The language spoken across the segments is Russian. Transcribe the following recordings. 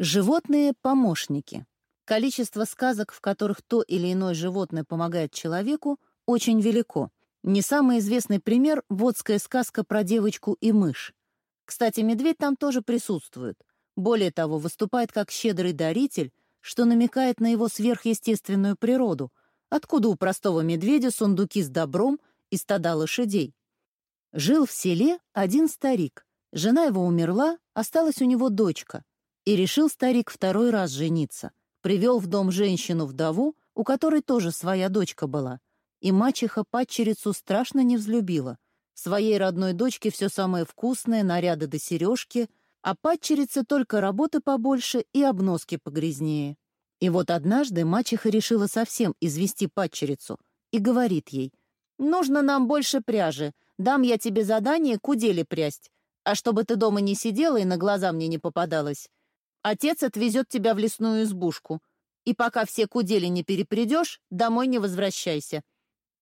Животные-помощники. Количество сказок, в которых то или иное животное помогает человеку, очень велико. Не самый известный пример — водская сказка про девочку и мышь. Кстати, медведь там тоже присутствует. Более того, выступает как щедрый даритель, что намекает на его сверхъестественную природу, откуда у простого медведя сундуки с добром и стада лошадей. Жил в селе один старик. Жена его умерла, осталась у него дочка. И решил старик второй раз жениться. Привел в дом женщину-вдову, у которой тоже своя дочка была. И мачеха падчерицу страшно не взлюбила. Своей родной дочке все самое вкусное, наряды до сережки, а падчерице только работы побольше и обноски погрязнее. И вот однажды мачеха решила совсем извести падчерицу и говорит ей, «Нужно нам больше пряжи, дам я тебе задание кудели прясть, а чтобы ты дома не сидела и на глаза мне не попадалась, Отец отвезет тебя в лесную избушку, и пока все кудели не перепредешь, домой не возвращайся».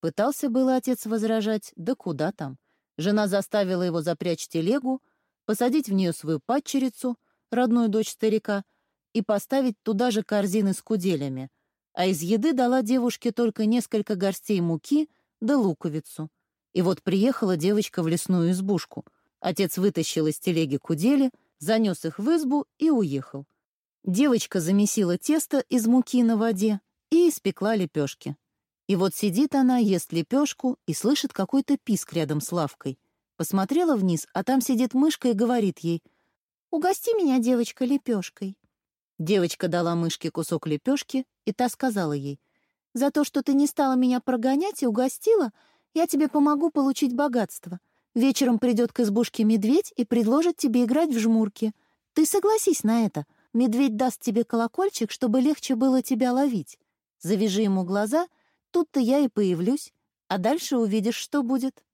Пытался было отец возражать, да куда там. Жена заставила его запрячь телегу, посадить в нее свою падчерицу, родную дочь старика, и поставить туда же корзины с куделями, а из еды дала девушке только несколько горстей муки да луковицу. И вот приехала девочка в лесную избушку. Отец вытащил из телеги кудели — занес их в избу и уехал. Девочка замесила тесто из муки на воде и испекла лепешки. И вот сидит она, ест лепешку и слышит какой-то писк рядом с лавкой. Посмотрела вниз, а там сидит мышка и говорит ей, «Угости меня, девочка, лепешкой». Девочка дала мышке кусок лепешки, и та сказала ей, «За то, что ты не стала меня прогонять и угостила, я тебе помогу получить богатство. Вечером придет к избушке медведь и предложит тебе играть в жмурки. Ты согласись на это. Медведь даст тебе колокольчик, чтобы легче было тебя ловить. Завяжи ему глаза, тут-то я и появлюсь, а дальше увидишь, что будет.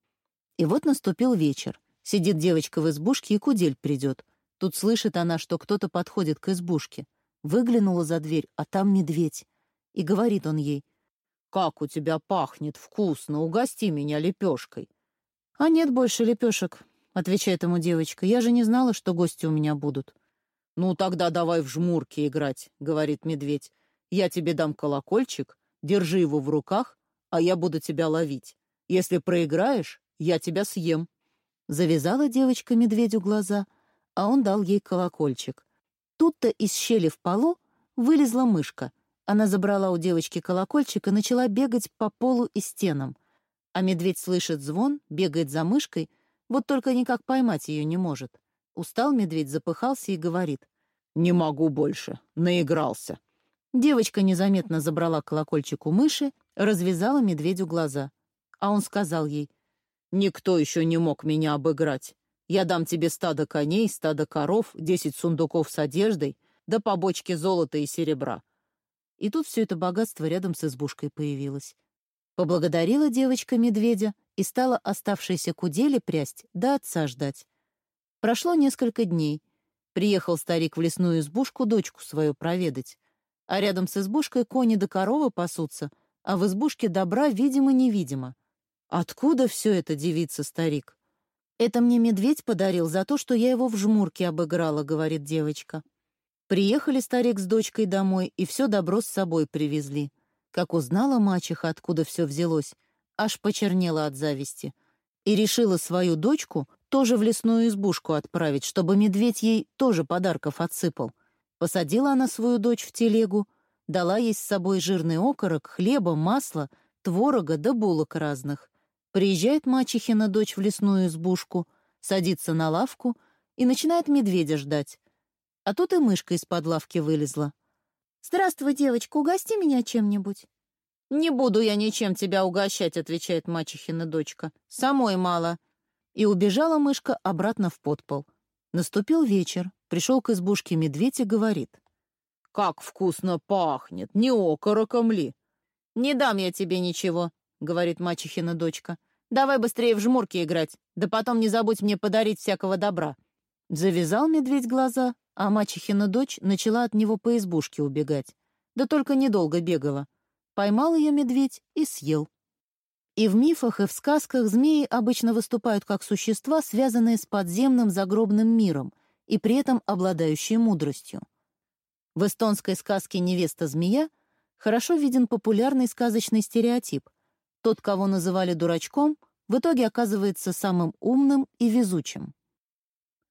И вот наступил вечер. Сидит девочка в избушке, и кудель придет. Тут слышит она, что кто-то подходит к избушке. Выглянула за дверь, а там медведь. И говорит он ей, «Как у тебя пахнет вкусно, угости меня лепешкой». «А нет больше лепешек», — отвечает ему девочка. «Я же не знала, что гости у меня будут». «Ну, тогда давай в жмурки играть», — говорит медведь. «Я тебе дам колокольчик, держи его в руках, а я буду тебя ловить. Если проиграешь, я тебя съем». Завязала девочка медведю глаза, а он дал ей колокольчик. Тут-то из щели в полу вылезла мышка. Она забрала у девочки колокольчик и начала бегать по полу и стенам. А медведь слышит звон, бегает за мышкой, вот только никак поймать ее не может. Устал медведь, запыхался и говорит. «Не могу больше, наигрался». Девочка незаметно забрала колокольчик у мыши, развязала медведю глаза. А он сказал ей, «Никто еще не мог меня обыграть. Я дам тебе стадо коней, стадо коров, десять сундуков с одеждой, да побочки золота и серебра». И тут все это богатство рядом с избушкой появилось. Поблагодарила девочка медведя и стала оставшиеся кудели прясть да отца ждать. Прошло несколько дней. Приехал старик в лесную избушку дочку свою проведать. А рядом с избушкой кони да коровы пасутся, а в избушке добра видимо-невидимо. Откуда все это, девица старик? Это мне медведь подарил за то, что я его в жмурке обыграла, говорит девочка. Приехали старик с дочкой домой и все добро с собой привезли. Как узнала мачеха, откуда все взялось, аж почернела от зависти. И решила свою дочку тоже в лесную избушку отправить, чтобы медведь ей тоже подарков отсыпал. Посадила она свою дочь в телегу, дала ей с собой жирный окорок, хлеба, масла, творога да булок разных. Приезжает мачехина дочь в лесную избушку, садится на лавку и начинает медведя ждать. А тут и мышка из-под лавки вылезла. «Здравствуй, девочка, угости меня чем-нибудь». «Не буду я ничем тебя угощать», — отвечает мачехина дочка. «Самой мало». И убежала мышка обратно в подпол. Наступил вечер, пришел к избушке медведь и говорит. «Как вкусно пахнет, не окороком ли?» «Не дам я тебе ничего», — говорит мачехина дочка. «Давай быстрее в жмурки играть, да потом не забудь мне подарить всякого добра». Завязал медведь глаза, а мачехина дочь начала от него по избушке убегать. Да только недолго бегала. Поймал ее медведь и съел. И в мифах, и в сказках змеи обычно выступают как существа, связанные с подземным загробным миром и при этом обладающие мудростью. В эстонской сказке «Невеста-змея» хорошо виден популярный сказочный стереотип. Тот, кого называли дурачком, в итоге оказывается самым умным и везучим.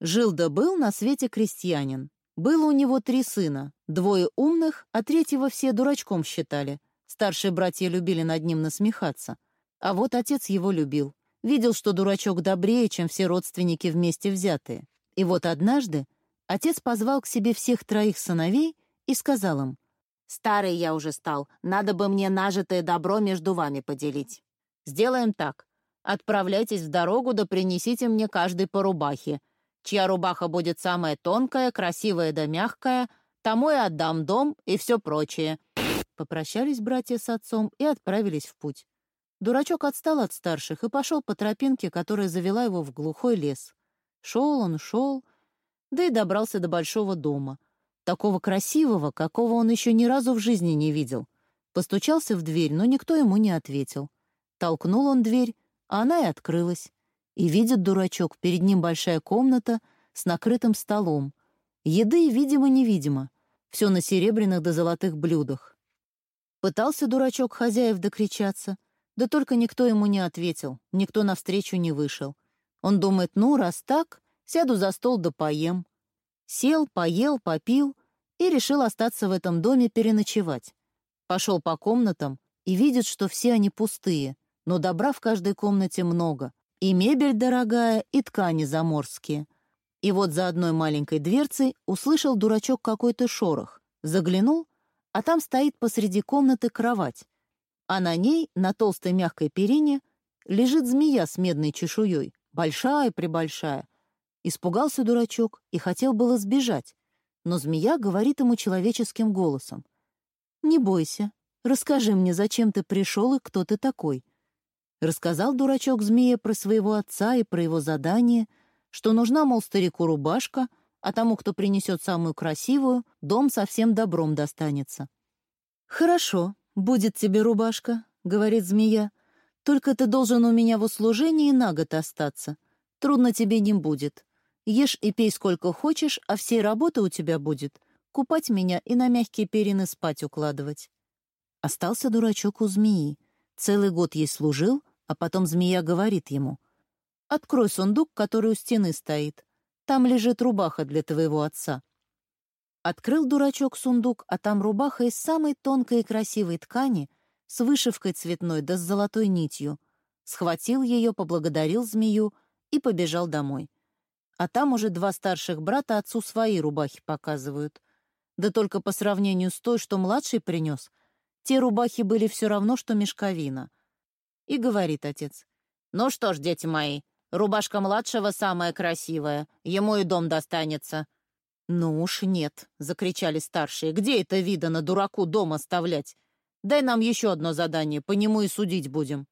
Жил да был на свете крестьянин. Было у него три сына, двое умных, а третьего все дурачком считали. Старшие братья любили над ним насмехаться. А вот отец его любил. Видел, что дурачок добрее, чем все родственники вместе взятые. И вот однажды отец позвал к себе всех троих сыновей и сказал им, «Старый я уже стал, надо бы мне нажитое добро между вами поделить. Сделаем так. Отправляйтесь в дорогу да принесите мне каждый по рубахе. Чья рубаха будет самая тонкая, красивая да мягкая, тому и отдам дом и все прочее». Попрощались братья с отцом и отправились в путь. Дурачок отстал от старших и пошел по тропинке, которая завела его в глухой лес. Шел он, шел, да и добрался до большого дома. Такого красивого, какого он еще ни разу в жизни не видел. Постучался в дверь, но никто ему не ответил. Толкнул он дверь, а она и открылась. И видит дурачок, перед ним большая комната с накрытым столом. Еды, видимо-невидимо. Все на серебряных да золотых блюдах. Пытался дурачок хозяев докричаться, да только никто ему не ответил, никто навстречу не вышел. Он думает, ну, раз так, сяду за стол да поем. Сел, поел, попил и решил остаться в этом доме переночевать. Пошел по комнатам и видит, что все они пустые, но добра в каждой комнате много. И мебель дорогая, и ткани заморские. И вот за одной маленькой дверцей услышал дурачок какой-то шорох. Заглянул, а там стоит посреди комнаты кровать. А на ней, на толстой мягкой перине, лежит змея с медной чешуей большая-пребольшая. Испугался дурачок и хотел было сбежать, но змея говорит ему человеческим голосом. «Не бойся, расскажи мне, зачем ты пришел и кто ты такой». Рассказал дурачок змея про своего отца и про его задание, что нужна, мол, старику рубашка, а тому, кто принесет самую красивую, дом совсем добром достанется. «Хорошо, будет тебе рубашка», — говорит змея, только ты должен у меня в услужении на год остаться. Трудно тебе не будет. Ешь и пей сколько хочешь, а всей работы у тебя будет. Купать меня и на мягкие перины спать укладывать. Остался дурачок у змеи. Целый год ей служил, а потом змея говорит ему. «Открой сундук, который у стены стоит. Там лежит рубаха для твоего отца». Открыл дурачок сундук, а там рубаха из самой тонкой и красивой ткани — с вышивкой цветной да с золотой нитью. Схватил ее, поблагодарил змею и побежал домой. А там уже два старших брата отцу свои рубахи показывают. Да только по сравнению с той, что младший принес, те рубахи были все равно, что мешковина. И говорит отец, «Ну что ж, дети мои, рубашка младшего самая красивая, ему и дом достанется». «Ну уж нет», — закричали старшие, «где это видано дураку дом оставлять? Дай нам еще одно задание, по нему и судить будем».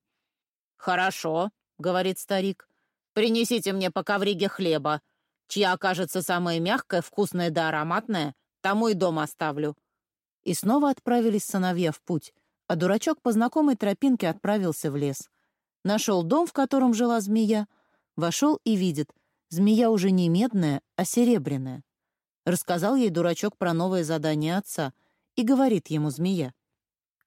«Хорошо», — говорит старик. «Принесите мне по ковриге хлеба. Чья окажется самая мягкая, вкусная да ароматная, тому и дом оставлю». И снова отправились сыновья в путь, а дурачок по знакомой тропинке отправился в лес. Нашел дом, в котором жила змея, вошел и видит, змея уже не медная, а серебряная. Рассказал ей дурачок про новое задание отца и говорит ему змея.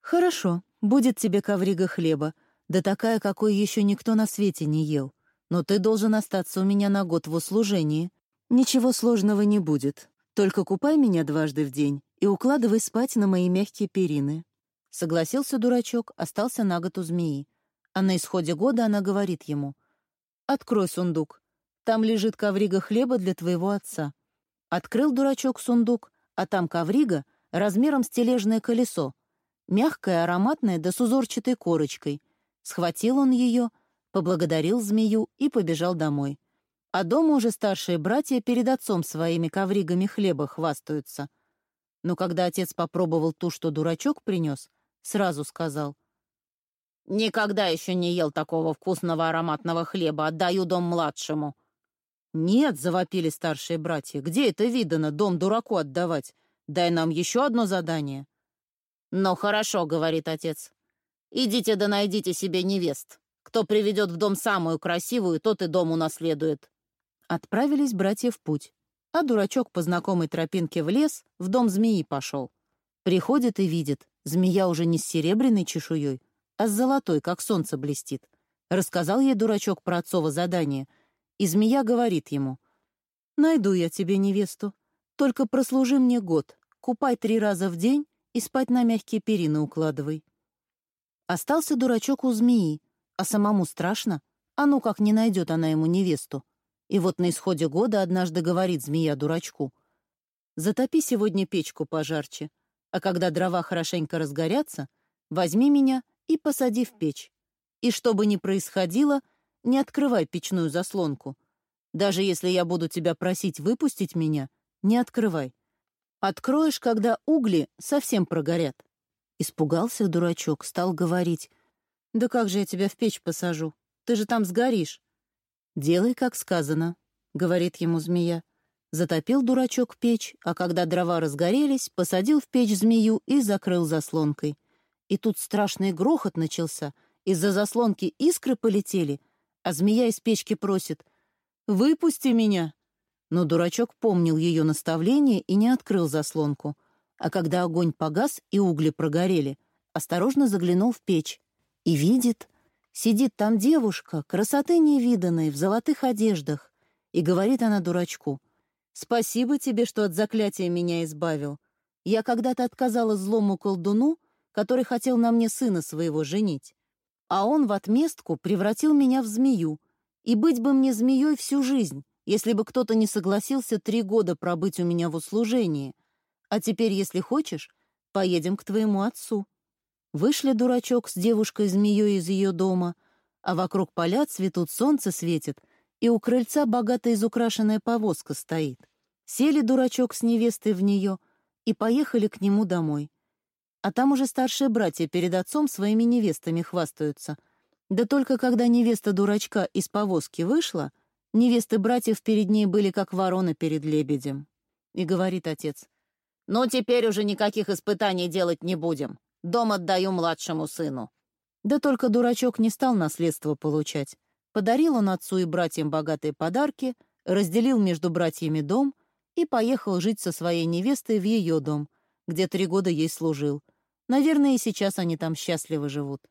«Хорошо, будет тебе коврига хлеба, да такая, какой еще никто на свете не ел. Но ты должен остаться у меня на год в услужении. Ничего сложного не будет. Только купай меня дважды в день и укладывай спать на мои мягкие перины». Согласился дурачок, остался на год у змеи. А на исходе года она говорит ему, «Открой сундук. Там лежит коврига хлеба для твоего отца». Открыл дурачок сундук, а там коврига размером с тележное колесо, мягкая, ароматная, да с узорчатой корочкой. Схватил он ее, поблагодарил змею и побежал домой. А дома уже старшие братья перед отцом своими ковригами хлеба хвастаются. Но когда отец попробовал ту, что дурачок принес, сразу сказал. «Никогда еще не ел такого вкусного ароматного хлеба, отдаю дом младшему». «Нет», — завопили старшие братья, — «где это видано, дом дураку отдавать? Дай нам еще одно задание». «Ну хорошо», — говорит отец. «Идите да найдите себе невест. Кто приведет в дом самую красивую, тот и дом унаследует». Отправились братья в путь. А дурачок по знакомой тропинке в лес, в дом змеи пошел. Приходит и видит, змея уже не с серебряной чешуей, а с золотой, как солнце блестит. Рассказал ей дурачок про отцово задание, и змея говорит ему, «Найду я тебе невесту, только прослужи мне год, купай три раза в день и спать на мягкие перины укладывай». Остался дурачок у змеи, а самому страшно, а ну как не найдет она ему невесту. И вот на исходе года однажды говорит змея дурачку, «Затопи сегодня печку пожарче, а когда дрова хорошенько разгорятся, возьми меня и посади в печь. И что бы ни происходило, не открывай печную заслонку. Даже если я буду тебя просить выпустить меня, не открывай. Откроешь, когда угли совсем прогорят. Испугался дурачок, стал говорить. «Да как же я тебя в печь посажу? Ты же там сгоришь». «Делай, как сказано», — говорит ему змея. Затопил дурачок печь, а когда дрова разгорелись, посадил в печь змею и закрыл заслонкой. И тут страшный грохот начался. Из-за заслонки искры полетели, а змея из печки просит «Выпусти меня!» Но дурачок помнил ее наставление и не открыл заслонку а когда огонь погас и угли прогорели, осторожно заглянул в печь и видит, сидит там девушка, красоты невиданной, в золотых одеждах, и говорит она дурачку, «Спасибо тебе, что от заклятия меня избавил. Я когда-то отказала злому колдуну, который хотел на мне сына своего женить, а он в отместку превратил меня в змею, и быть бы мне змеей всю жизнь, если бы кто-то не согласился три года пробыть у меня в услужении, а теперь, если хочешь, поедем к твоему отцу». Вышли дурачок с девушкой-змеей из ее дома, а вокруг поля цветут, солнце светит, и у крыльца богато изукрашенная повозка стоит. Сели дурачок с невестой в нее и поехали к нему домой. А там уже старшие братья перед отцом своими невестами хвастаются. Да только когда невеста дурачка из повозки вышла, невесты братьев перед ней были как ворона перед лебедем. И говорит отец, «Ну, теперь уже никаких испытаний делать не будем. Дом отдаю младшему сыну». Да только дурачок не стал наследство получать. Подарил он отцу и братьям богатые подарки, разделил между братьями дом и поехал жить со своей невестой в ее дом, где три года ей служил. Наверное, и сейчас они там счастливо живут.